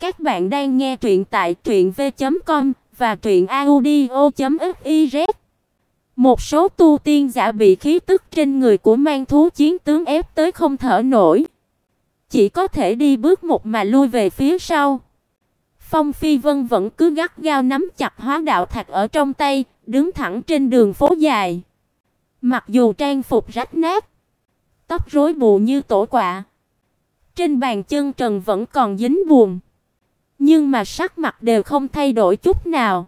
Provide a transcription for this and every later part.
Các bạn đang nghe truyện tại truyệnv.com và truyệnaudio.fiz. Một số tu tiên giả bị khí tức trên người của mang thú chiến tướng ép tới không thở nổi, chỉ có thể đi bước một mà lui về phía sau. Phong Phi Vân vẫn cứ gắt gao nắm chặt Hóa đạo thạch ở trong tay, đứng thẳng trên đường phố dài. Mặc dù trang phục rách nát, tóc rối bù như tổ quạ, trên bàn chân trần vẫn còn dính buồn, nhưng mà sắc mặt đều không thay đổi chút nào.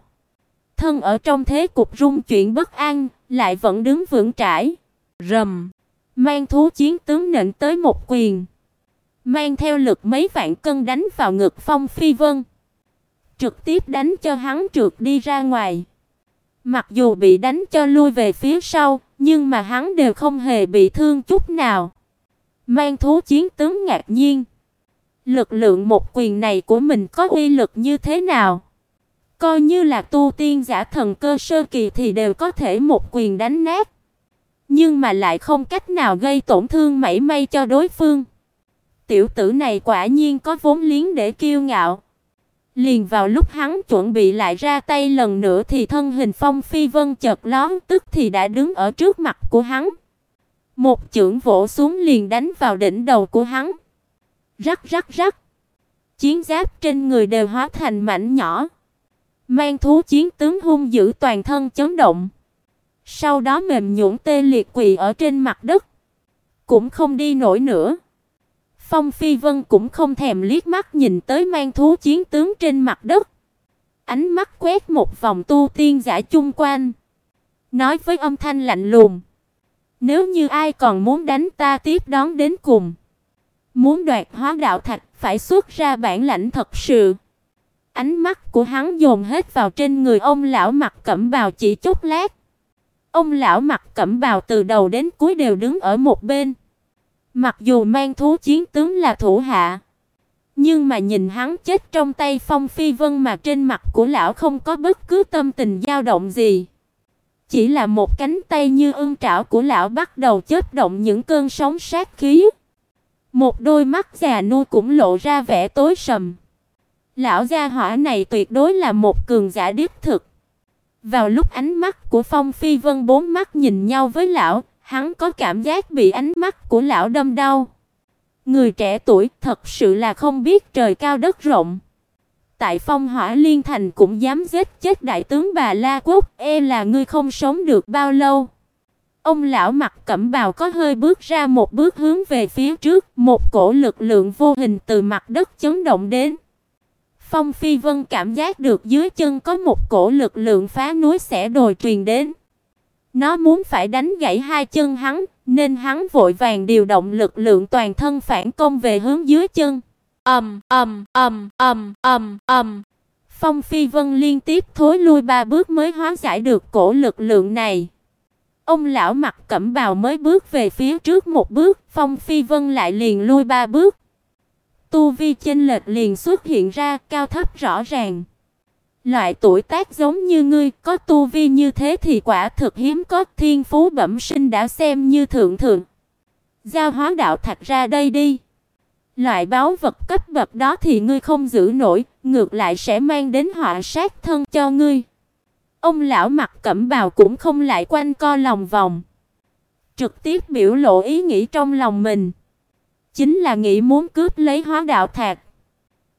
Thân ở trong thế cục rung chuyển bất an, lại vẫn đứng vững chãi Rầm, mang thú chiến tướng nện tới một quyền, mang theo lực mấy vạn cân đánh vào ngực Phong Phi Vân, trực tiếp đánh cho hắn trượt đi ra ngoài. Mặc dù bị đánh cho lui về phía sau, nhưng mà hắn đều không hề bị thương chút nào. Mang thú chiến tướng ngạc nhiên. Lực lượng một quyền này của mình có uy lực như thế nào? Coi như là tu tiên giả thần cơ sơ kỳ thì đều có thể một quyền đánh nát. Nhưng mà lại không cách nào gây tổn thương mảy may cho đối phương. Tiểu tử này quả nhiên có vốn liếng để kiêu ngạo. Liền vào lúc hắn chuẩn bị lại ra tay lần nữa thì thân hình Phong Phi Vân chợt lóe, tức thì đã đứng ở trước mặt của hắn. Một chưởng vỗ xuống liền đánh vào đỉnh đầu của hắn. Rắc rắc rắc. Chiến giáp trên người đều hóa thành mảnh nhỏ. Mang thú chiến tướng hung dữ toàn thân chấn động. Sau đó mềm nhũn tê liệt quỳ ở trên mặt đất, cũng không đi nổi nữa. Phong Phi Vân cũng không thèm liếc mắt nhìn tới mang thú chiến tướng trên mặt đất. Ánh mắt quét một vòng tu tiên giả chung quanh, nói với âm thanh lạnh lùng: "Nếu như ai còn muốn đánh ta tiếp đón đến cùng, muốn đoạt hóa đạo thạch phải xuất ra bản lãnh thật sự." Ánh mắt của hắn dồn hết vào trên người ông lão mặc cẩm bào chỉ chốc lát. Ông lão mặc cẩm bào từ đầu đến cuối đều đứng ở một bên. Mặc dù mang thú chiến tướng là thủ hạ, nhưng mà nhìn hắn chết trong tay Phong Phi Vân mà trên mặt của lão không có bất cứ tâm tình dao động gì. Chỉ là một cánh tay như ương trảo của lão bắt đầu chớp động những cơn sóng sát khí. Một đôi mắt già nua cũng lộ ra vẻ tối sầm. Lão gia hỏa này tuyệt đối là một cường giả đích thực. Vào lúc ánh mắt của Phong Phi Vân bốn mắt nhìn nhau với lão, hắn có cảm giác bị ánh mắt của lão đâm đau. Người trẻ tuổi thật sự là không biết trời cao đất rộng. Tại Phong Hỏa Liên Thành cũng dám giết chết đại tướng bà La Quốc, e là ngươi không sống được bao lâu. Ông lão mặc cẩm bào có hơi bước ra một bước hướng về phía trước, một cổ lực lượng vô hình từ mặt đất chấn động đến. Phong Phi Vân cảm giác được dưới chân có một cổ lực lượng phá núi xẻ đồi truyền đến. Nó muốn phải đánh gãy hai chân hắn, nên hắn vội vàng điều động lực lượng toàn thân phản công về hướng dưới chân. Ầm ầm ầm ầm ầm ầm. Phong Phi Vân liên tiếp thối lui ba bước mới hóa giải được cổ lực lượng này. Ông lão mặc cẩm bào mới bước về phía trước một bước, Phong Phi Vân lại liền lui ba bước. Tu vi chênh lệch liền xuất hiện ra, cao thấp rõ ràng. Loại tuổi tác giống như ngươi, có tu vi như thế thì quả thực hiếm có, thiên phú bẩm sinh đã xem như thượng thượng. Giao hóa đạo thạch ra đây đi. Loại báo vật cấp bậc đó thì ngươi không giữ nổi, ngược lại sẽ mang đến họa sát thân cho ngươi. Ông lão mặc cẩm bào cũng không lại quanh co lòng vòng, trực tiếp biểu lộ ý nghĩ trong lòng mình, chính là nghĩ muốn cướp lấy hóa đạo thạch.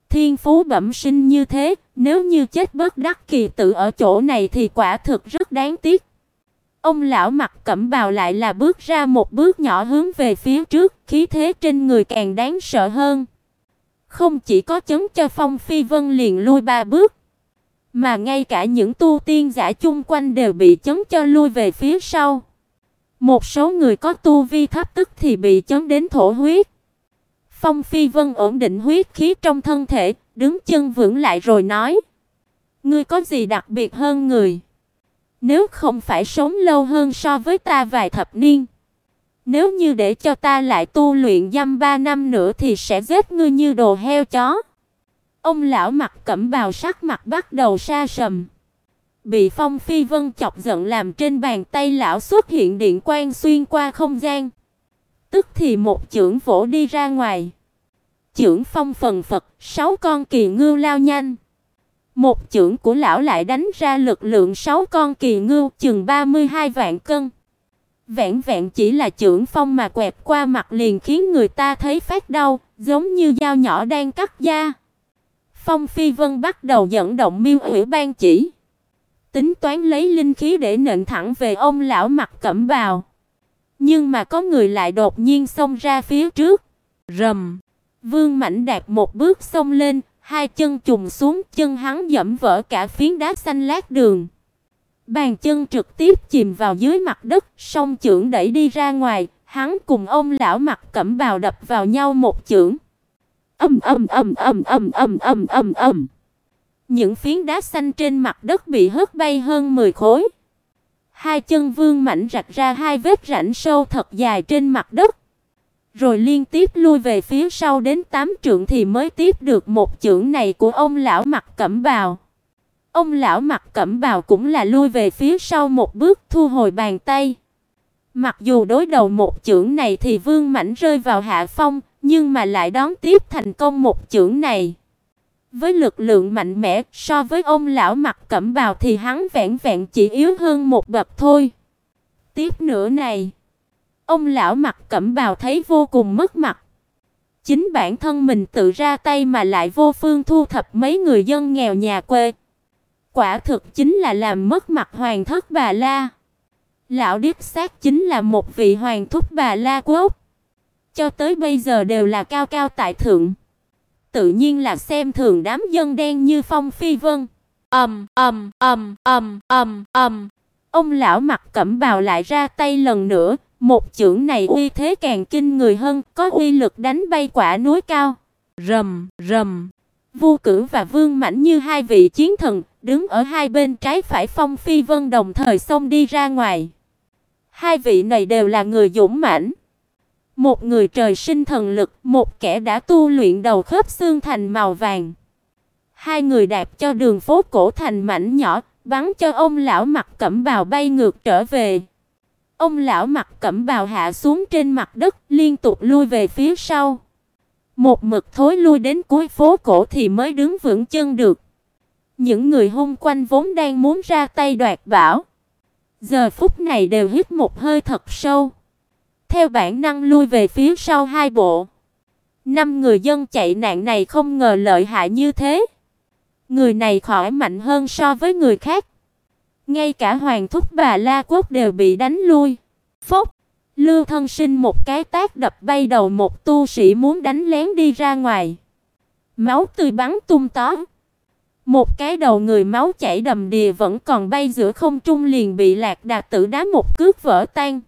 Thiên phú bẩm sinh như thế, nếu như chết bất đắc kỳ tử ở chỗ này thì quả thực rất đáng tiếc. Ông lão mặc cẩm bào lại là bước ra một bước nhỏ hướng về phía trước, khí thế trên người càng đáng sợ hơn. Không chỉ có chấn cho Phong Phi Vân liền lui ba bước, mà ngay cả những tu tiên giả chung quanh đều bị chấn cho lui về phía sau. Một số người có tu vi thấp tức thì bị chấn đến thổ huyết. Phong Phi Vân ổn định huyết khí trong thân thể, đứng chân vững lại rồi nói: "Ngươi có gì đặc biệt hơn người? Nếu không phải sống lâu hơn so với ta vài thập niên, nếu như để cho ta lại tu luyện dăm ba năm nữa thì sẽ giết ngươi như đồ heo chó." Ông lão mặt cẩm bào sắc mặt bắt đầu sa sầm. Bị Phong Phi Vân chọc giận làm trên bàn tay lão xuất hiện điện quang xuyên qua không gian tức thì một chưởng vỗ đi ra ngoài. chưởng phong phần phật, sáu con kỳ ngưu lao nhanh. Một chưởng của lão lại đánh ra lực lượng sáu con kỳ ngưu chừng 32 vạn cân. Vẹn vẹn chỉ là chưởng phong mà quẹt qua mặt liền khiến người ta thấy phát đau, giống như dao nhỏ đang cắt da. Phong Phi Vân bắt đầu dẫn động Miêu hủy ban chỉ, tính toán lấy linh khí để nện thẳng về ông lão mặt cẩm bào. Nhưng mà có người lại đột nhiên xông ra phía trước. Rầm. Vương Mạnh đạt một bước xông lên, hai chân trùng xuống, chân hắn dẫm vỡ cả phiến đá xanh lát đường. Bàn chân trực tiếp chìm vào dưới mặt đất, song chưởng đẩy đi ra ngoài, hắn cùng ông lão mặt cẩm bào đập vào nhau một chưởng. Ầm ầm ầm ầm ầm ầm ầm ầm ầm. Những phiến đá xanh trên mặt đất bị hất bay hơn 10 khối. Hai chân Vương Mạnh rạch ra hai vết rãnh sâu thật dài trên mặt đất, rồi liên tiếp lui về phía sau đến tám trượng thì mới tiếp được một chưởng này của ông lão mặt cẩm bào. Ông lão mặt cẩm bào cũng là lui về phía sau một bước thu hồi bàn tay. Mặc dù đối đầu một chưởng này thì Vương Mạnh rơi vào hạ phong, nhưng mà lại đón tiếp thành công một chưởng này. Với lực lượng mạnh mẽ, so với ông lão mặt cẩm bào thì hắn vẹn vẹn chỉ yếu hơn một bậc thôi. Tiếp nữa này, ông lão mặt cẩm bào thấy vô cùng mất mặt. Chính bản thân mình tự ra tay mà lại vô phương thu thập mấy người dân nghèo nhà quê. Quả thực chính là làm mất mặt hoàng thất bà La. Lão điếc xác chính là một vị hoàng thúc bà La quốc. Cho tới bây giờ đều là cao cao tại thượng tự nhiên là xem thường đám dân đen như Phong Phi Vân. Ầm ầm ầm ầm ầm ầm. Ông lão mặt cẩm bào lại ra tay lần nữa, một chưởng này uy thế càng kinh người hơn, có uy lực đánh bay quả núi cao. Rầm rầm. Vu Cử và Vương Mãnh như hai vị chiến thần, đứng ở hai bên trái phải Phong Phi Vân đồng thời xông đi ra ngoài. Hai vị này đều là người dũng mãnh. Một người trời sinh thần lực, một kẻ đã tu luyện đầu khớp xương thành màu vàng. Hai người đạp cho đường phố cổ thành mảnh nhỏ, bắn cho ông lão mặc cẩm bào bay ngược trở về. Ông lão mặc cẩm bào hạ xuống trên mặt đất, liên tục lui về phía sau. Một mực thối lui đến cuối phố cổ thì mới đứng vững chân được. Những người hung quanh vốn đang muốn ra tay đoạt bảo, giờ phút này đều hít một hơi thật sâu theo bản năng lui về phía sau hai bộ. Năm người dân chạy nạn này không ngờ lợi hại như thế. Người này khỏi mạnh hơn so với người khác. Ngay cả hoàng thúc bà La Quốc đều bị đánh lui. Phốc, Lưu Thân Sinh một cái tác đập bay đầu một tu sĩ muốn đánh lén đi ra ngoài. Máu tươi bắn tung tóe. Một cái đầu người máu chảy đầm đìa vẫn còn bay giữa không trung liền bị Lạc Đà tử đá một cước vỡ tan.